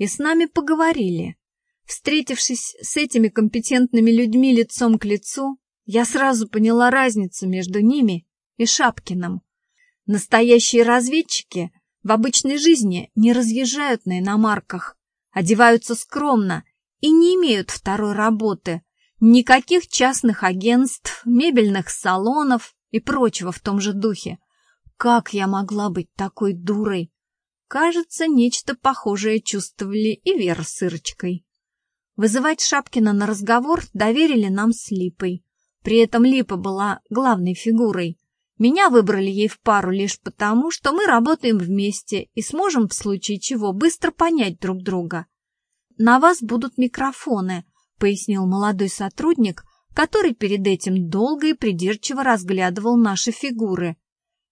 и с нами поговорили. Встретившись с этими компетентными людьми лицом к лицу, я сразу поняла разницу между ними и Шапкиным. Настоящие разведчики в обычной жизни не разъезжают на иномарках, одеваются скромно и не имеют второй работы, никаких частных агентств, мебельных салонов и прочего в том же духе. Как я могла быть такой дурой? Кажется, нечто похожее чувствовали и Вера с Ирочкой. Вызывать Шапкина на разговор доверили нам с Липой. При этом Липа была главной фигурой. Меня выбрали ей в пару лишь потому, что мы работаем вместе и сможем в случае чего быстро понять друг друга. «На вас будут микрофоны», — пояснил молодой сотрудник, который перед этим долго и придирчиво разглядывал наши фигуры.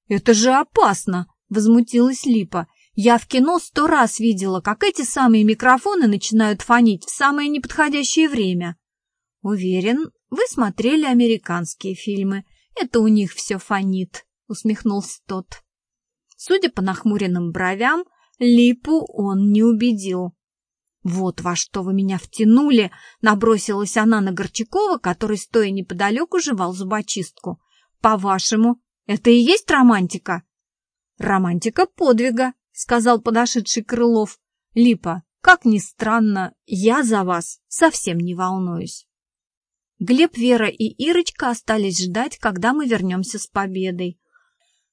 «Это же опасно!» — возмутилась Липа. «Я в кино сто раз видела, как эти самые микрофоны начинают фонить в самое неподходящее время». «Уверен, вы смотрели американские фильмы», это у них все фонит, усмехнулся тот. Судя по нахмуренным бровям, Липу он не убедил. «Вот во что вы меня втянули!» — набросилась она на Горчакова, который, стоя неподалеку, жевал зубочистку. «По-вашему, это и есть романтика?» «Романтика подвига», — сказал подошедший Крылов. «Липа, как ни странно, я за вас совсем не волнуюсь». Глеб, Вера и Ирочка остались ждать, когда мы вернемся с победой.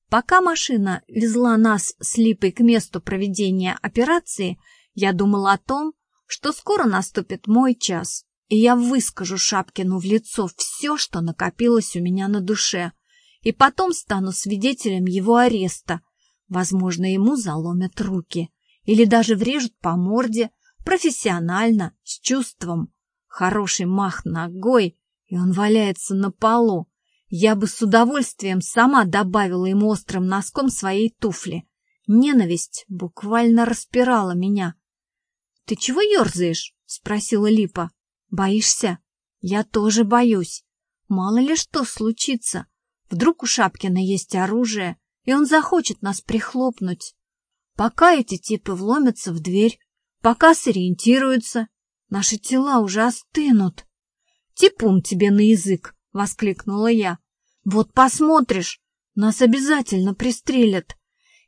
Пока машина везла нас с Липой к месту проведения операции, я думала о том, что скоро наступит мой час, и я выскажу Шапкину в лицо все, что накопилось у меня на душе, и потом стану свидетелем его ареста. Возможно, ему заломят руки или даже врежут по морде, профессионально, с чувством. Хороший мах ногой, и он валяется на полу. Я бы с удовольствием сама добавила ему острым носком своей туфли. Ненависть буквально распирала меня. — Ты чего ерзаешь? — спросила Липа. — Боишься? Я тоже боюсь. Мало ли что случится. Вдруг у Шапкина есть оружие, и он захочет нас прихлопнуть. Пока эти типы вломятся в дверь, пока сориентируются, Наши тела уже остынут. «Типун тебе на язык!» — воскликнула я. «Вот посмотришь, нас обязательно пристрелят!»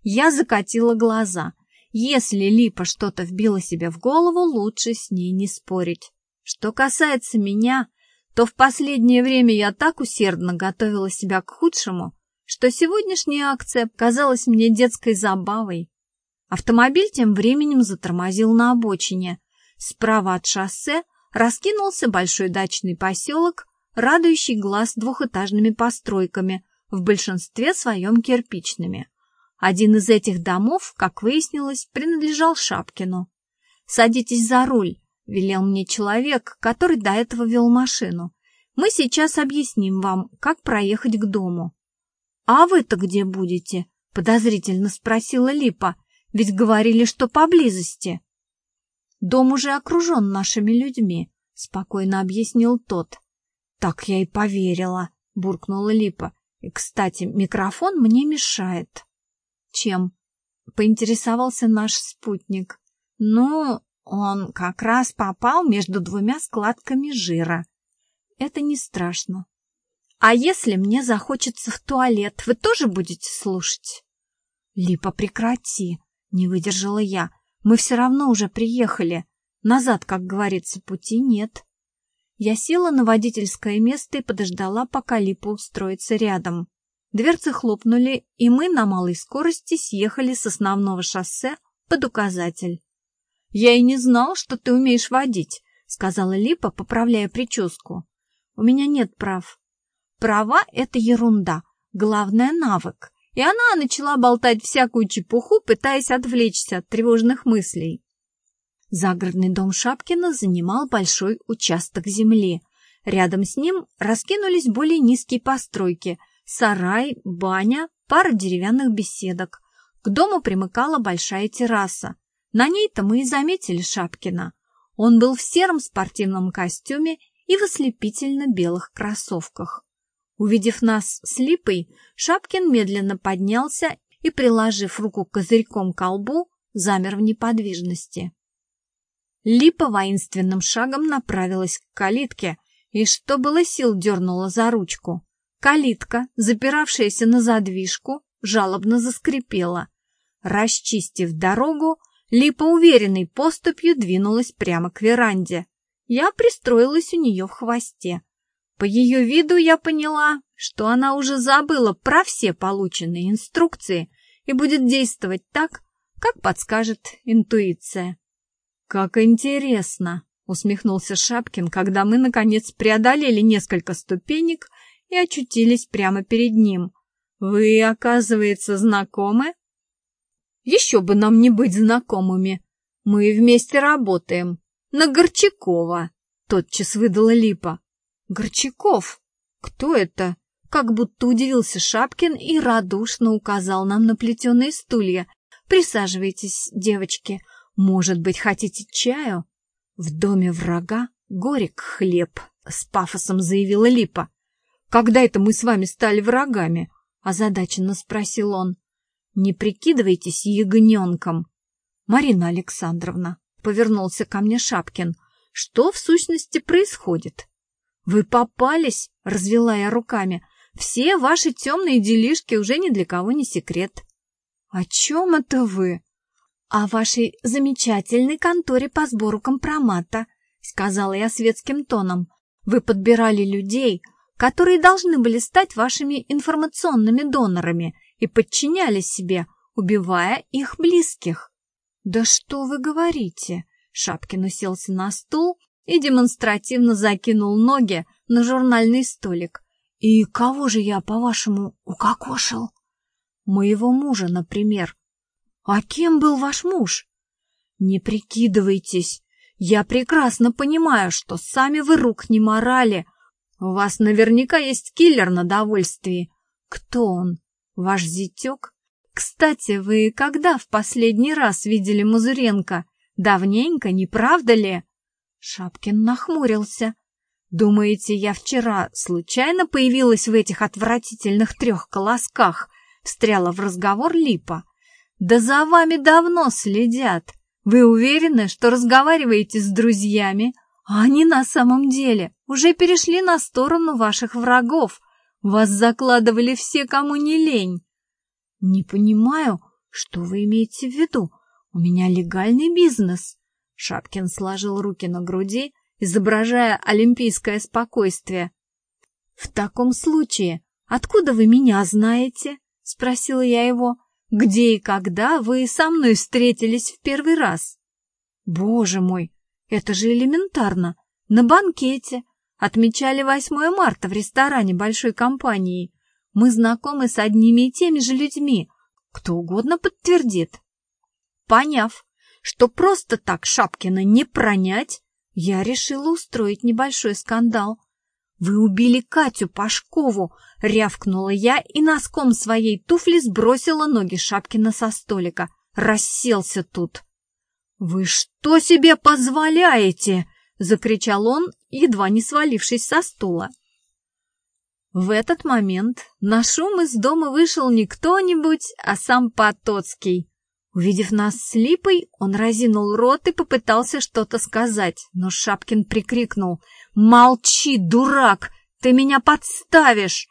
Я закатила глаза. Если Липа что-то вбила себе в голову, лучше с ней не спорить. Что касается меня, то в последнее время я так усердно готовила себя к худшему, что сегодняшняя акция казалась мне детской забавой. Автомобиль тем временем затормозил на обочине. Справа от шоссе раскинулся большой дачный поселок, радующий глаз двухэтажными постройками, в большинстве своем кирпичными. Один из этих домов, как выяснилось, принадлежал Шапкину. «Садитесь за руль», — велел мне человек, который до этого вел машину. «Мы сейчас объясним вам, как проехать к дому». «А вы-то где будете?» — подозрительно спросила Липа. «Ведь говорили, что поблизости». Дом уже окружен нашими людьми, — спокойно объяснил тот. — Так я и поверила, — буркнула Липа. — И, кстати, микрофон мне мешает. — Чем? — поинтересовался наш спутник. — Ну, он как раз попал между двумя складками жира. Это не страшно. А если мне захочется в туалет, вы тоже будете слушать? — Липа, прекрати, — не выдержала я. Мы все равно уже приехали. Назад, как говорится, пути нет. Я села на водительское место и подождала, пока Липа устроится рядом. Дверцы хлопнули, и мы на малой скорости съехали с основного шоссе под указатель. — Я и не знал, что ты умеешь водить, — сказала Липа, поправляя прическу. — У меня нет прав. Права — это ерунда, главное — навык и она начала болтать всякую чепуху, пытаясь отвлечься от тревожных мыслей. Загородный дом Шапкина занимал большой участок земли. Рядом с ним раскинулись более низкие постройки – сарай, баня, пара деревянных беседок. К дому примыкала большая терраса. На ней-то мы и заметили Шапкина. Он был в сером спортивном костюме и в ослепительно белых кроссовках. Увидев нас с Липой, Шапкин медленно поднялся и, приложив руку козырьком к колбу, замер в неподвижности. Липа воинственным шагом направилась к калитке и, что было сил, дернула за ручку. Калитка, запиравшаяся на задвижку, жалобно заскрипела. Расчистив дорогу, Липа уверенной поступью двинулась прямо к веранде. Я пристроилась у нее в хвосте. По ее виду я поняла, что она уже забыла про все полученные инструкции и будет действовать так, как подскажет интуиция. «Как интересно!» — усмехнулся Шапкин, когда мы, наконец, преодолели несколько ступенек и очутились прямо перед ним. «Вы, оказывается, знакомы?» «Еще бы нам не быть знакомыми. Мы вместе работаем. На Горчакова!» — тотчас выдала Липа. «Горчаков? Кто это?» Как будто удивился Шапкин и радушно указал нам на плетеные стулья. «Присаживайтесь, девочки. Может быть, хотите чаю?» «В доме врага горек хлеб», — с пафосом заявила Липа. «Когда это мы с вами стали врагами?» — озадаченно спросил он. «Не прикидывайтесь ягненком». «Марина Александровна», — повернулся ко мне Шапкин, — «что в сущности происходит?» «Вы попались?» — развела я руками. «Все ваши темные делишки уже ни для кого не секрет». «О чем это вы?» «О вашей замечательной конторе по сбору компромата», — сказала я светским тоном. «Вы подбирали людей, которые должны были стать вашими информационными донорами и подчиняли себе, убивая их близких». «Да что вы говорите?» Шапкин уселся на стул и демонстративно закинул ноги на журнальный столик. «И кого же я, по-вашему, укокошил?» «Моего мужа, например». «А кем был ваш муж?» «Не прикидывайтесь. Я прекрасно понимаю, что сами вы рук не морали. У вас наверняка есть киллер на довольствии. Кто он? Ваш зятек? Кстати, вы когда в последний раз видели Мазуренко? Давненько, не правда ли?» Шапкин нахмурился. «Думаете, я вчера случайно появилась в этих отвратительных трех колосках?» Встряла в разговор Липа. «Да за вами давно следят. Вы уверены, что разговариваете с друзьями, а они на самом деле уже перешли на сторону ваших врагов. Вас закладывали все, кому не лень». «Не понимаю, что вы имеете в виду. У меня легальный бизнес». Шапкин сложил руки на груди, изображая олимпийское спокойствие. «В таком случае, откуда вы меня знаете?» — спросила я его. «Где и когда вы со мной встретились в первый раз?» «Боже мой, это же элементарно! На банкете! Отмечали 8 марта в ресторане большой компании. Мы знакомы с одними и теми же людьми. Кто угодно подтвердит». Поняв, что просто так Шапкина не пронять, я решила устроить небольшой скандал. «Вы убили Катю Пашкову!» — рявкнула я и носком своей туфли сбросила ноги Шапкина со столика. Расселся тут. «Вы что себе позволяете?» — закричал он, едва не свалившись со стула. В этот момент на шум из дома вышел не кто-нибудь, а сам Потоцкий. Увидев нас с Липой, он разинул рот и попытался что-то сказать, но Шапкин прикрикнул «Молчи, дурак! Ты меня подставишь!»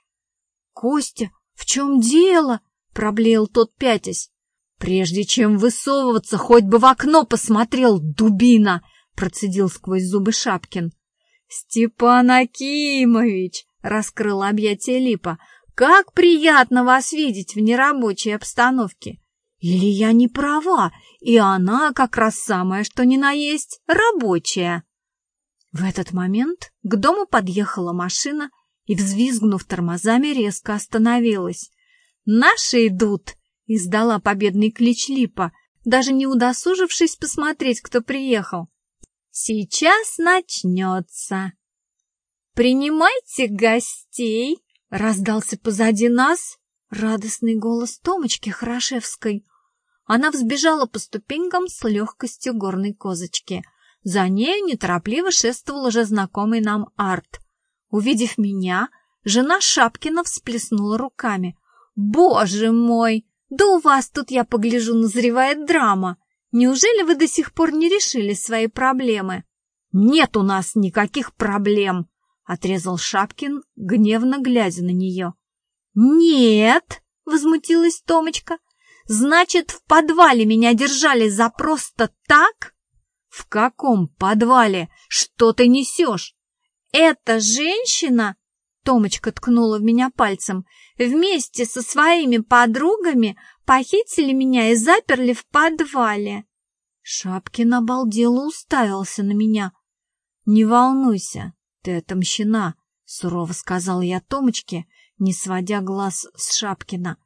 «Костя, в чем дело?» — проблеял тот пятясь. «Прежде чем высовываться, хоть бы в окно посмотрел, дубина!» — процедил сквозь зубы Шапкин. «Степан Акимович!» — раскрыл объятие Липа. «Как приятно вас видеть в нерабочей обстановке!» Или я не права, и она как раз самое, что ни на есть, рабочая. В этот момент к дому подъехала машина и, взвизгнув тормозами, резко остановилась. «Наши идут!» — издала победный клич Липа, даже не удосужившись посмотреть, кто приехал. «Сейчас начнется!» «Принимайте гостей!» — раздался позади нас Радостный голос Томочки Хорошевской. Она взбежала по ступенькам с легкостью горной козочки. За нею неторопливо шествовал уже знакомый нам Арт. Увидев меня, жена Шапкина всплеснула руками. «Боже мой! Да у вас тут, я погляжу, назревает драма! Неужели вы до сих пор не решили свои проблемы? Нет у нас никаких проблем, отрезал Шапкин, гневно глядя на нее. Нет, возмутилась Томочка. Значит, в подвале меня держали за просто так? В каком подвале? Что ты несешь? Эта женщина, Томочка ткнула в меня пальцем, вместе со своими подругами похитили меня и заперли в подвале. Шапкин обалдело уставился на меня. «Не волнуйся, ты отомщена», — сурово сказал я Томочке, не сводя глаз с Шапкина.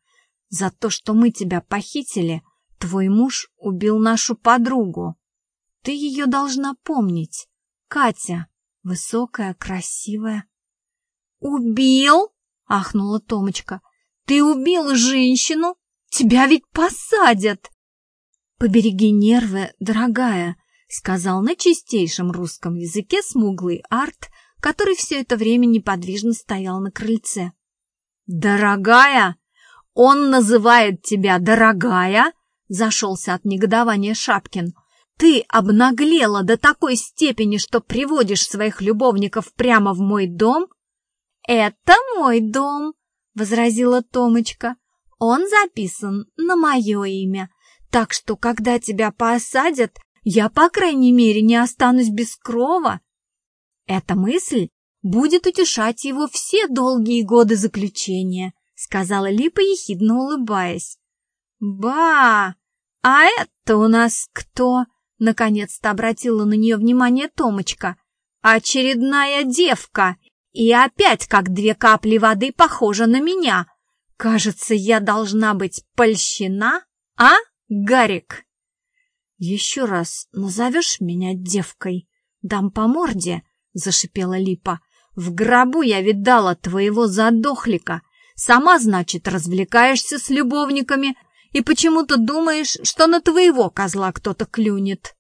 «За то, что мы тебя похитили, твой муж убил нашу подругу. Ты ее должна помнить. Катя, высокая, красивая». «Убил?» — ахнула Томочка. «Ты убил женщину? Тебя ведь посадят!» «Побереги нервы, дорогая», — сказал на чистейшем русском языке смуглый Арт, который все это время неподвижно стоял на крыльце. «Дорогая? Он называет тебя дорогая?» — зашелся от негодования Шапкин. «Ты обнаглела до такой степени, что приводишь своих любовников прямо в мой дом?» «Это мой дом», — возразила Томочка. «Он записан на мое имя, так что, когда тебя посадят, я, по крайней мере, не останусь без крова». Эта мысль будет утешать его все долгие годы заключения, сказала Липа, ехидно улыбаясь. «Ба! А это у нас кто?» Наконец-то обратила на нее внимание Томочка. «Очередная девка! И опять, как две капли воды, похожа на меня. Кажется, я должна быть польщена, а, Гарик?» «Еще раз назовешь меня девкой, дам по морде», — зашипела Липа. В гробу я видала твоего задохлика. Сама, значит, развлекаешься с любовниками и почему-то думаешь, что на твоего козла кто-то клюнет.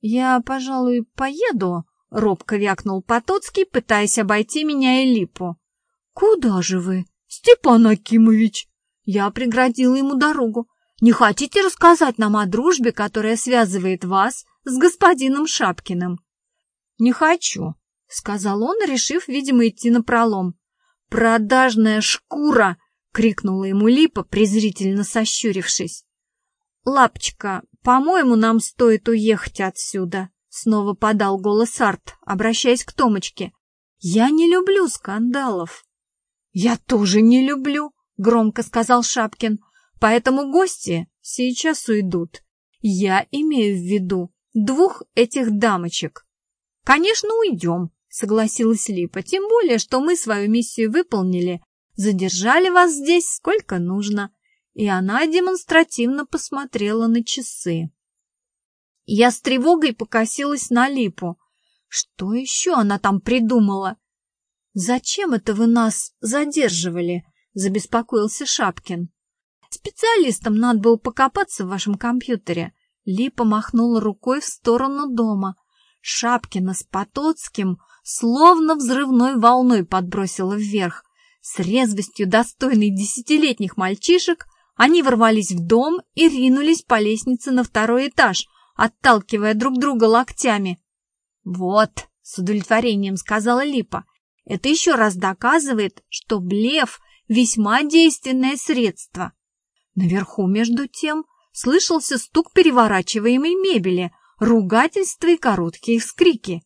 Я, пожалуй, поеду, — робко вякнул Потоцкий, пытаясь обойти меня и Липу. Куда же вы, Степан Акимович? Я преградила ему дорогу. Не хотите рассказать нам о дружбе, которая связывает вас с господином Шапкиным? Не хочу, — сказал он, решив, видимо, идти на пролом. «Продажная шкура!» — крикнула ему Липа, презрительно сощурившись. «Лапочка, по-моему, нам стоит уехать отсюда», — снова подал голос Арт, обращаясь к Томочке. «Я не люблю скандалов». «Я тоже не люблю», — громко сказал Шапкин. «Поэтому гости сейчас уйдут. Я имею в виду двух этих дамочек». «Конечно, уйдем», согласилась Липа, тем более, что мы свою миссию выполнили, задержали вас здесь сколько нужно. И она демонстративно посмотрела на часы. Я с тревогой покосилась на Липу. Что еще она там придумала? «Зачем это вы нас задерживали?» — забеспокоился Шапкин. «Специалистам надо было покопаться в вашем компьютере». Липа махнула рукой в сторону дома. Шапкина с Потоцким словно взрывной волной подбросило вверх. С резвостью, достойной десятилетних мальчишек, они ворвались в дом и ринулись по лестнице на второй этаж, отталкивая друг друга локтями. «Вот», — с удовлетворением сказала Липа, — «это еще раз доказывает, что блеф — весьма действенное средство». Наверху, между тем, слышался стук переворачиваемой мебели, ругательства и короткие вскрики.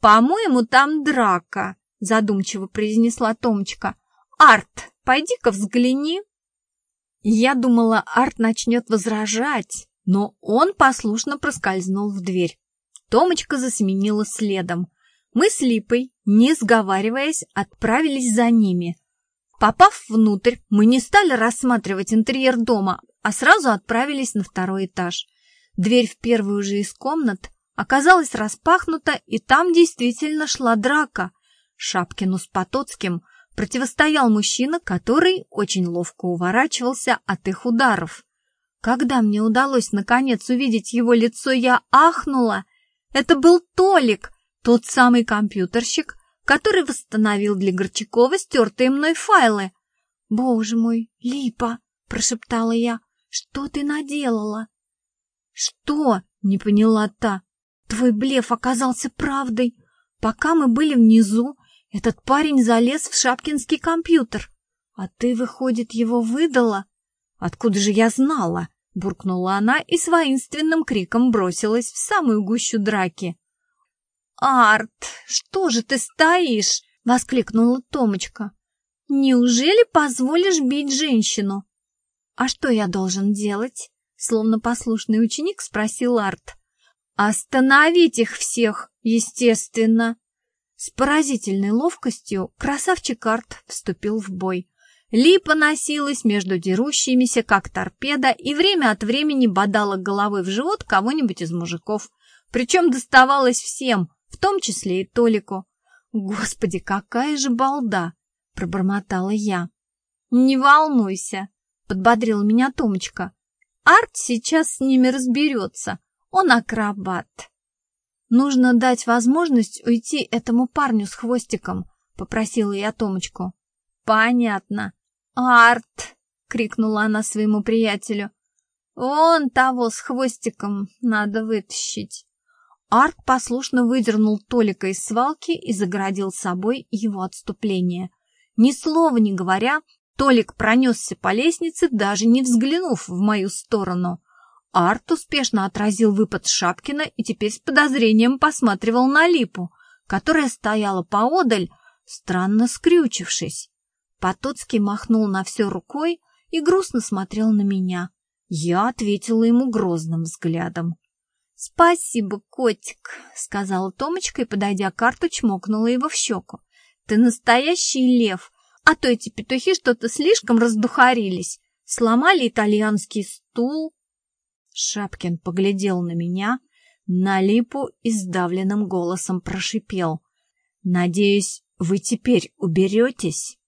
«По-моему, там драка», — задумчиво произнесла Томочка. «Арт, пойди-ка взгляни». Я думала, Арт начнет возражать, но он послушно проскользнул в дверь. Томочка засеменила следом. Мы с Липой, не сговариваясь, отправились за ними. Попав внутрь, мы не стали рассматривать интерьер дома, а сразу отправились на второй этаж. Дверь в первую же из комнат оказалась распахнута, и там действительно шла драка. Шапкину с Потоцким противостоял мужчина, который очень ловко уворачивался от их ударов. Когда мне удалось наконец увидеть его лицо, я ахнула. Это был Толик, тот самый компьютерщик, который восстановил для Горчакова стертые мной файлы. «Боже мой, Липа!» — прошептала я. «Что ты наделала?» Что? Не поняла та. Твой блеф оказался правдой. Пока мы были внизу, этот парень залез в шапкинский компьютер. А ты, выходит, его выдала? Откуда же я знала? Буркнула она и с воинственным криком бросилась в самую гущу драки. «Арт, что же ты стоишь?» — воскликнула Томочка. «Неужели позволишь бить женщину?» «А что я должен делать?» — словно послушный ученик спросил Арт. «Остановить их всех, естественно!» С поразительной ловкостью красавчик Арт вступил в бой. Липа носилась между дерущимися, как торпеда, и время от времени бодала головой в живот кого-нибудь из мужиков. Причем доставалось всем, в том числе и Толику. «Господи, какая же балда!» — пробормотала я. «Не волнуйся!» — подбодрила меня Томочка. «Арт сейчас с ними разберется. Он акробат». «Нужно дать возможность уйти этому парню с хвостиком», — попросила я Томочку. «Понятно. Арт!» — крикнула она своему приятелю. «Вон того с хвостиком надо вытащить». Арт послушно выдернул Толика из свалки и загородил собой его отступление. Ни слова не говоря, Толик пронесся по лестнице, даже не взглянув в мою сторону. Арт успешно отразил выпад Шапкина и теперь с подозрением посматривал на Липу, которая стояла поодаль, странно скрючившись. Потоцкий махнул на все рукой и грустно смотрел на меня. Я ответила ему грозным взглядом. «Спасибо, котик», — сказала Томочка и, подойдя к карту, чмокнула его в щеку. «Ты настоящий лев, а то эти петухи что-то слишком раздухарились. Сломали итальянский стул». Шапкин поглядел на меня, на липу и сдавленным голосом прошипел. «Надеюсь, вы теперь уберетесь?»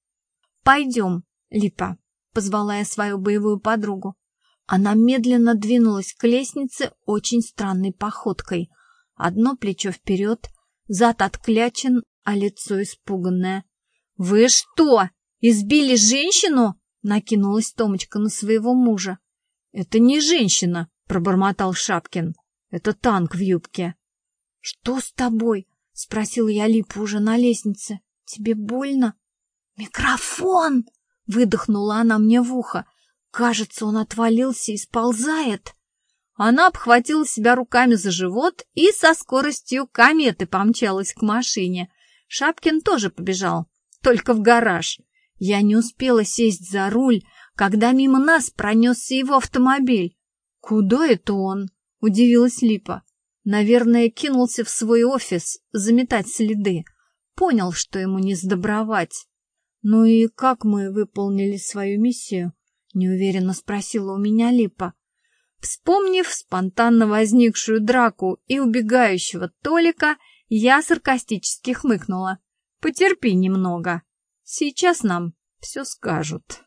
«Пойдем, Липа», — позвала я свою боевую подругу. Она медленно двинулась к лестнице очень странной походкой. Одно плечо вперед, зад отклячен, а лицо испуганное. «Вы что, избили женщину?» — накинулась Томочка на своего мужа. «Это не женщина», — пробормотал Шапкин. «Это танк в юбке». «Что с тобой?» — спросил я Липу уже на лестнице. «Тебе больно?» «Микрофон!» — выдохнула она мне в ухо. Кажется, он отвалился и сползает. Она обхватила себя руками за живот и со скоростью кометы помчалась к машине. Шапкин тоже побежал, только в гараж. Я не успела сесть за руль, когда мимо нас пронесся его автомобиль. «Куда это он?» — удивилась Липа. Наверное, кинулся в свой офис заметать следы. Понял, что ему не сдобровать. Ну и как мы выполнили свою миссию? неуверенно спросила у меня Липа. Вспомнив спонтанно возникшую драку и убегающего Толика, я саркастически хмыкнула. «Потерпи немного. Сейчас нам все скажут».